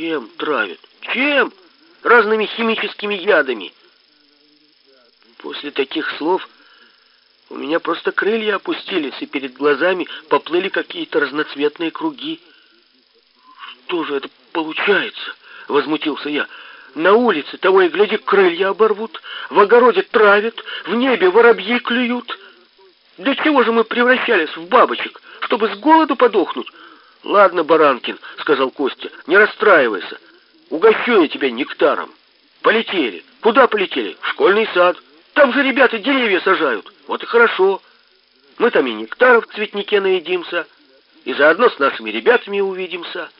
Чем травят? Чем? Разными химическими ядами. После таких слов у меня просто крылья опустились, и перед глазами поплыли какие-то разноцветные круги. Что же это получается? Возмутился я. На улице того и гляди крылья оборвут, в огороде травят, в небе воробьи клюют. Для чего же мы превращались в бабочек? Чтобы с голоду подохнуть? Ладно, Баранкин, сказал Костя, не расстраивайся. Угощу я тебя нектаром. Полетели. Куда полетели? В школьный сад. Там же ребята деревья сажают. Вот и хорошо. Мы там и нектаров в цветнике наедимся, и заодно с нашими ребятами увидимся.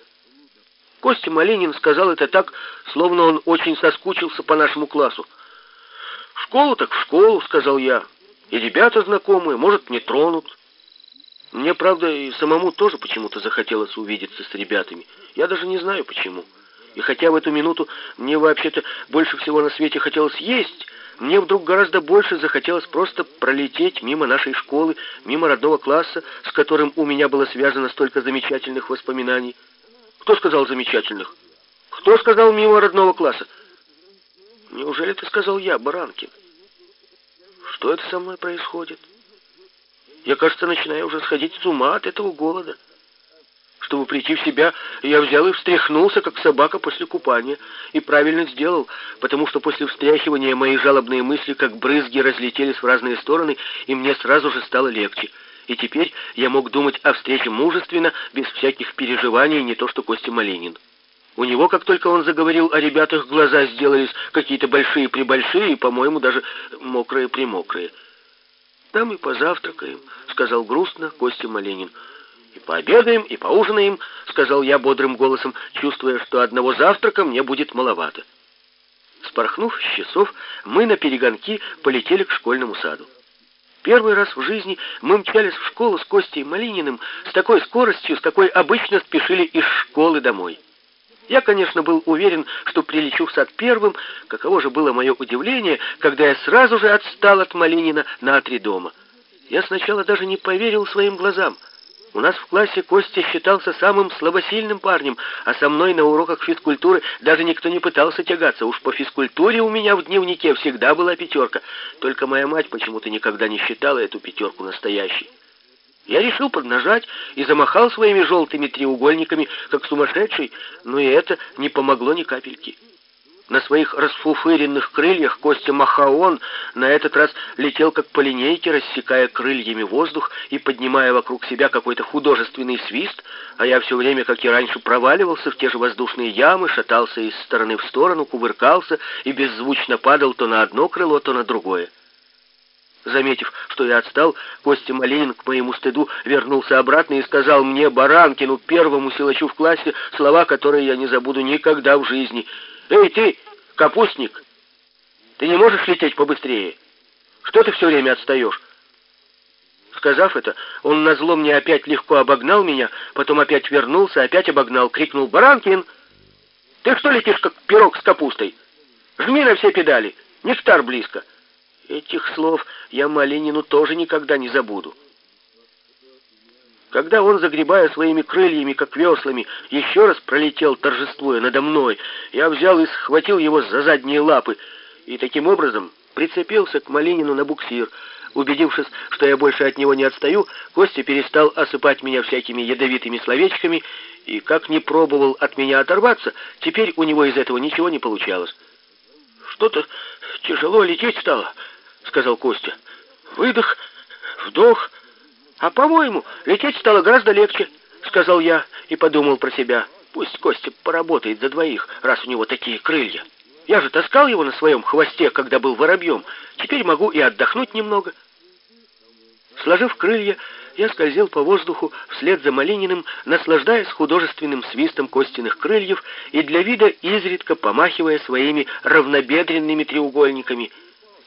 Костя Малинин сказал это так, словно он очень соскучился по нашему классу. «В школу так в школу», — сказал я. «И ребята знакомые, может, не тронут». Мне, правда, и самому тоже почему-то захотелось увидеться с ребятами. Я даже не знаю, почему. И хотя в эту минуту мне вообще-то больше всего на свете хотелось есть, мне вдруг гораздо больше захотелось просто пролететь мимо нашей школы, мимо родного класса, с которым у меня было связано столько замечательных воспоминаний. Кто сказал замечательных? Кто сказал мимо родного класса? Неужели ты сказал я, Баранкин? Что это со мной происходит? Я, кажется, начинаю уже сходить с ума от этого голода. Чтобы прийти в себя, я взял и встряхнулся, как собака после купания. И правильно сделал, потому что после встряхивания мои жалобные мысли, как брызги, разлетелись в разные стороны, и мне сразу же стало легче. И теперь я мог думать о встрече мужественно, без всяких переживаний, не то что Костя Малинин. У него, как только он заговорил о ребятах, глаза сделались какие-то большие-пребольшие и, по-моему, даже мокрые-примокрые. «Там и позавтракаем», — сказал грустно Костя Малинин. «И пообедаем, и поужинаем», — сказал я бодрым голосом, чувствуя, что одного завтрака мне будет маловато. Спорхнув с часов, мы на перегонки полетели к школьному саду. Первый раз в жизни мы мчались в школу с Костей Малининым с такой скоростью, с какой обычно спешили из школы домой. Я, конечно, был уверен, что прилечу в сад первым, каково же было мое удивление, когда я сразу же отстал от Малинина на три дома. Я сначала даже не поверил своим глазам. У нас в классе Костя считался самым слабосильным парнем, а со мной на уроках физкультуры даже никто не пытался тягаться. Уж по физкультуре у меня в дневнике всегда была пятерка. Только моя мать почему-то никогда не считала эту пятерку настоящей. Я решил поднажать и замахал своими желтыми треугольниками, как сумасшедший, но и это не помогло ни капельки. На своих расфуфыренных крыльях Костя Махаон на этот раз летел как по линейке, рассекая крыльями воздух и поднимая вокруг себя какой-то художественный свист, а я все время, как и раньше, проваливался в те же воздушные ямы, шатался из стороны в сторону, кувыркался и беззвучно падал то на одно крыло, то на другое. Заметив, что я отстал, Костя Малинин к моему стыду вернулся обратно и сказал мне, Баранкину, первому силачу в классе, слова, которые я не забуду никогда в жизни. «Эй, ты, капустник, ты не можешь лететь побыстрее? Что ты все время отстаешь?» Сказав это, он назло мне опять легко обогнал меня, потом опять вернулся, опять обогнал, крикнул «Баранкин! Ты что летишь, как пирог с капустой? Жми на все педали, нектар близко!» Этих слов я Малинину тоже никогда не забуду. Когда он, загребая своими крыльями, как веслами, еще раз пролетел, торжествуя надо мной, я взял и схватил его за задние лапы и таким образом прицепился к Малинину на буксир. Убедившись, что я больше от него не отстаю, Костя перестал осыпать меня всякими ядовитыми словечками, и как не пробовал от меня оторваться, теперь у него из этого ничего не получалось. «Что-то тяжело лететь стало», — сказал Костя. «Выдох, вдох. А, по-моему, лететь стало гораздо легче», — сказал я и подумал про себя. «Пусть Костя поработает за двоих, раз у него такие крылья. Я же таскал его на своем хвосте, когда был воробьем. Теперь могу и отдохнуть немного». Сложив крылья, я скользил по воздуху вслед за Малининым, наслаждаясь художественным свистом костяных крыльев и для вида изредка помахивая своими равнобедренными треугольниками —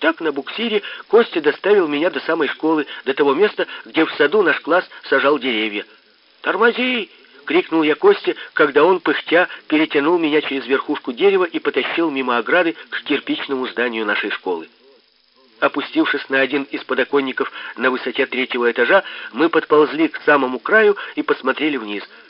так на буксире Костя доставил меня до самой школы, до того места, где в саду наш класс сажал деревья. «Тормози!» — крикнул я Косте, когда он, пыхтя, перетянул меня через верхушку дерева и потащил мимо ограды к кирпичному зданию нашей школы. Опустившись на один из подоконников на высоте третьего этажа, мы подползли к самому краю и посмотрели вниз —